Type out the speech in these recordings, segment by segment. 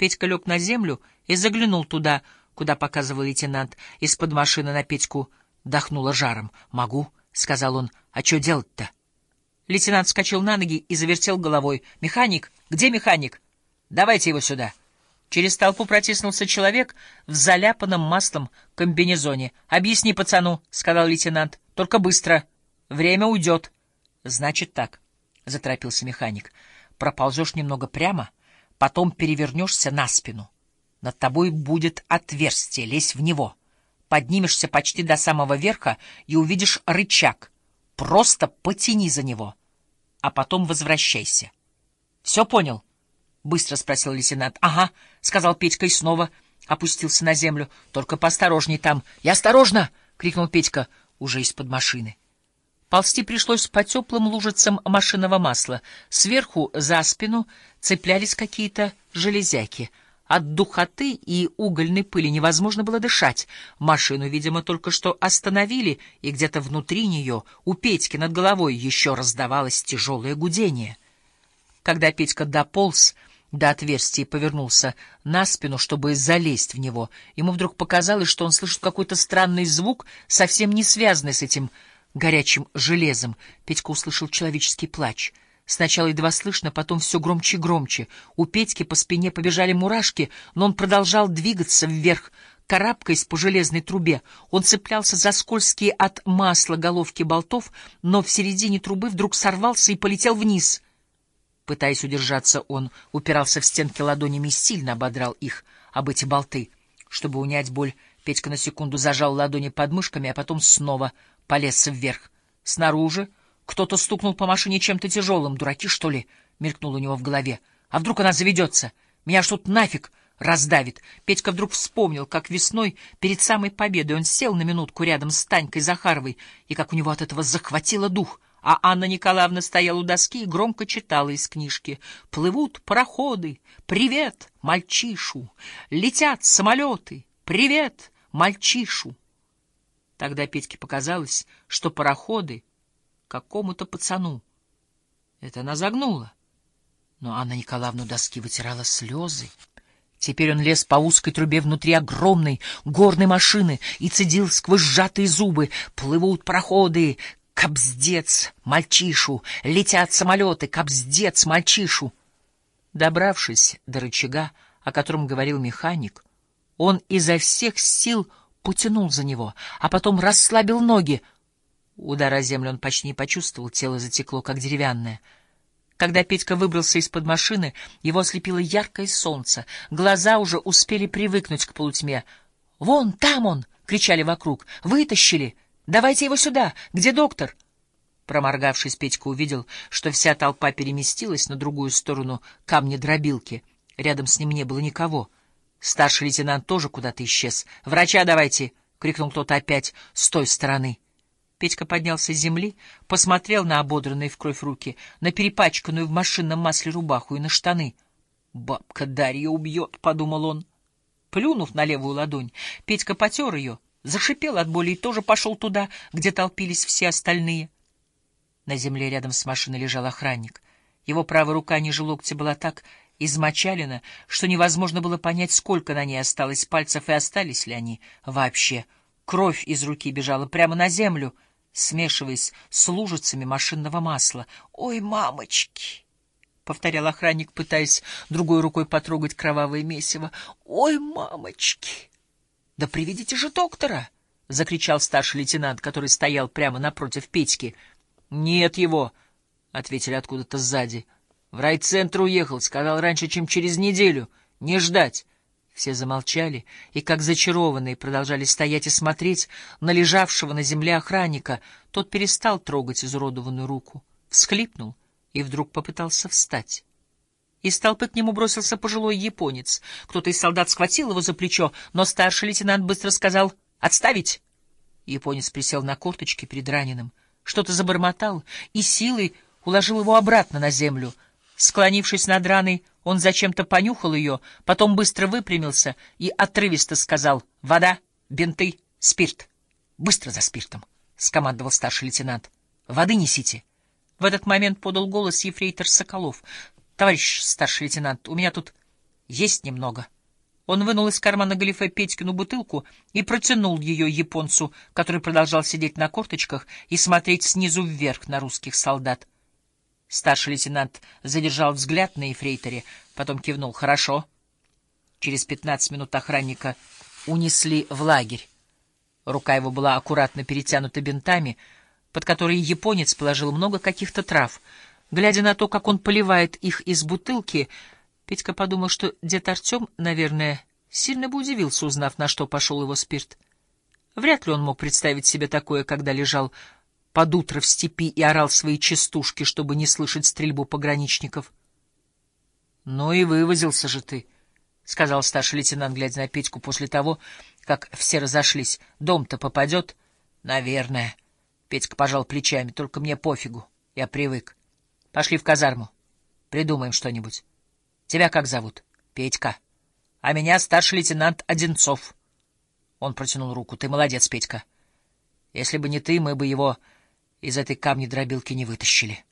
Петька лег на землю и заглянул туда, куда показывал лейтенант. Из-под машины на Петьку дохнуло жаром. «Могу», — сказал он. «А что делать-то?» Лейтенант вскочил на ноги и завертел головой. «Механик? Где механик? Давайте его сюда». Через толпу протиснулся человек в заляпанном маслом комбинезоне. «Объясни пацану», — сказал лейтенант. «Только быстро. Время уйдет». «Значит так», — заторопился механик. «Проползешь немного прямо, потом перевернешься на спину. Над тобой будет отверстие, лезь в него. Поднимешься почти до самого верха и увидишь рычаг. Просто потяни за него, а потом возвращайся. Все понял?» — быстро спросил лейтенант. — Ага, — сказал Петька и снова опустился на землю. — Только поосторожней там. — Я осторожно! — крикнул Петька уже из-под машины. Ползти пришлось по теплым лужицам машинного масла. Сверху за спину цеплялись какие-то железяки. От духоты и угольной пыли невозможно было дышать. Машину, видимо, только что остановили, и где-то внутри нее, у Петьки над головой, еще раздавалось тяжелое гудение. Когда Петька дополз, до отверстия и повернулся на спину, чтобы залезть в него. Ему вдруг показалось, что он слышит какой-то странный звук, совсем не связанный с этим горячим железом. Петька услышал человеческий плач. Сначала едва слышно, потом все громче и громче. У Петьки по спине побежали мурашки, но он продолжал двигаться вверх, карабкаясь по железной трубе. Он цеплялся за скользкие от масла головки болтов, но в середине трубы вдруг сорвался и полетел вниз — Пытаясь удержаться, он упирался в стенки ладонями и сильно ободрал их об эти болты. Чтобы унять боль, Петька на секунду зажал ладони под мышками, а потом снова полез вверх. Снаружи кто-то стукнул по машине чем-то тяжелым. «Дураки, что ли?» — мелькнуло у него в голове. «А вдруг она заведется? Меня что то нафиг раздавит!» Петька вдруг вспомнил, как весной, перед самой победой, он сел на минутку рядом с Танькой Захаровой, и как у него от этого захватило дух — а Анна Николаевна стояла у доски и громко читала из книжки. «Плывут пароходы! Привет, мальчишу! Летят самолеты! Привет, мальчишу!» Тогда Петьке показалось, что пароходы какому-то пацану. Это она загнула. Но Анна Николаевна доски вытирала слезы. Теперь он лез по узкой трубе внутри огромной горной машины и цедил сквозь сжатые зубы. Плывут пароходы, Кобздец мальчишу! Летят самолеты! Кобздец мальчишу! Добравшись до рычага, о котором говорил механик, он изо всех сил потянул за него, а потом расслабил ноги. Удара о землю он почти не почувствовал, тело затекло, как деревянное. Когда Петька выбрался из-под машины, его ослепило яркое солнце. Глаза уже успели привыкнуть к полутьме. «Вон, там он!» — кричали вокруг. «Вытащили!» Давайте его сюда! Где доктор? Проморгавшись, Петька увидел, что вся толпа переместилась на другую сторону камня-дробилки. Рядом с ним не было никого. Старший лейтенант тоже куда-то исчез. «Врача давайте!» — крикнул кто-то опять с той стороны. Петька поднялся с земли, посмотрел на ободранные в кровь руки, на перепачканную в машинном масле рубаху и на штаны. «Бабка Дарья убьет», — подумал он. Плюнув на левую ладонь, Петька потер ее — зашипел от боли и тоже пошел туда, где толпились все остальные. На земле рядом с машиной лежал охранник. Его правая рука ниже локтя была так измочалена, что невозможно было понять, сколько на ней осталось пальцев и остались ли они вообще. Кровь из руки бежала прямо на землю, смешиваясь с лужицами машинного масла. «Ой, мамочки!» — повторял охранник, пытаясь другой рукой потрогать кровавое месиво. «Ой, мамочки!» Да приведите же доктора! — закричал старший лейтенант, который стоял прямо напротив Петьки. — Нет его! — ответили откуда-то сзади. — В райцентр уехал, сказал раньше, чем через неделю. Не ждать! Все замолчали и, как зачарованные, продолжали стоять и смотреть на лежавшего на земле охранника. Тот перестал трогать изуродованную руку, всхлипнул и вдруг попытался встать. Из толпы к нему бросился пожилой японец. Кто-то из солдат схватил его за плечо, но старший лейтенант быстро сказал «Отставить!». Японец присел на корточки перед раненым, что-то забормотал и силой уложил его обратно на землю. Склонившись над раной, он зачем-то понюхал ее, потом быстро выпрямился и отрывисто сказал «Вода, бинты, спирт». «Быстро за спиртом!» — скомандовал старший лейтенант. «Воды несите!» В этот момент подал голос ефрейтор Соколов. Товарищ старший лейтенант, у меня тут Есть немного. Он вынул из кармана галифе Петькину бутылку и протянул ее японцу, который продолжал сидеть на корточках и смотреть снизу вверх на русских солдат. Старший лейтенант задержал взгляд на эфрейторе, потом кивнул. «Хорошо». Через пятнадцать минут охранника унесли в лагерь. Рука его была аккуратно перетянута бинтами, под которые японец положил много каких-то трав. Глядя на то, как он поливает их из бутылки, Петька подумал, что дед Артем, наверное, сильно бы удивился, узнав, на что пошел его спирт. Вряд ли он мог представить себе такое, когда лежал под утро в степи и орал свои частушки, чтобы не слышать стрельбу пограничников. — Ну и вывозился же ты, — сказал старший лейтенант, глядя на Петьку после того, как все разошлись. — Дом-то попадет? — Наверное. Петька пожал плечами. — Только мне пофигу. Я привык. Пошли в казарму. Придумаем что-нибудь. Тебя как зовут? — Петька. — А меня старший лейтенант Одинцов. Он протянул руку. — Ты молодец, Петька. Если бы не ты, мы бы его из этой камни-дробилки не вытащили.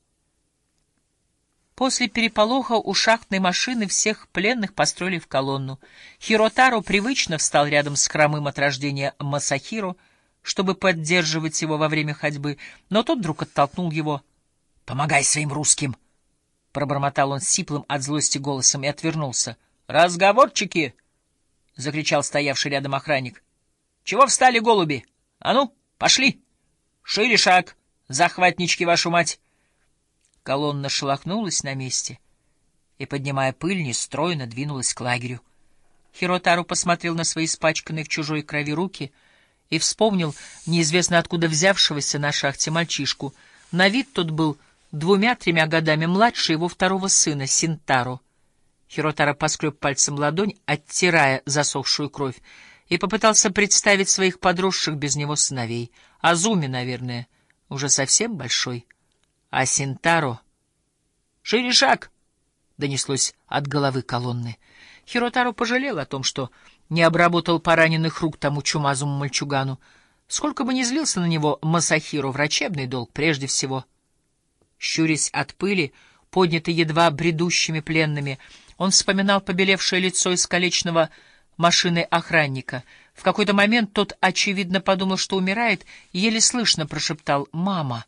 После переполоха у шахтной машины всех пленных построили в колонну. Хиротаро привычно встал рядом с хромым от рождения Масахиро, чтобы поддерживать его во время ходьбы, но тот вдруг оттолкнул его. — Помогай своим русским! — пробормотал он сиплым от злости голосом и отвернулся. — Разговорчики! — закричал стоявший рядом охранник. — Чего встали голуби? А ну, пошли! Шире шаг! Захватнички, вашу мать! Колонна шелохнулась на месте и, поднимая пыль, нестройно двинулась к лагерю. Хиротару посмотрел на свои испачканные в чужой крови руки и вспомнил неизвестно откуда взявшегося на шахте мальчишку. На вид тот был двумя-тремя годами младше его второго сына, Синтаро. Хиротара поскреб пальцем ладонь, оттирая засохшую кровь, и попытался представить своих подросших без него сыновей. Азуми, наверное, — уже совсем большой. А Синтаро... «Шире шаг!» — донеслось от головы колонны. Хиротаро пожалел о том, что не обработал пораненных рук тому чумазому мальчугану. Сколько бы ни злился на него Масахиро, врачебный долг прежде всего. Щурясь от пыли, поднятой едва бредущими пленными, он вспоминал побелевшее лицо искалеченного машины охранника — в какой-то момент тот, очевидно, подумал, что умирает, еле слышно прошептал «Мама».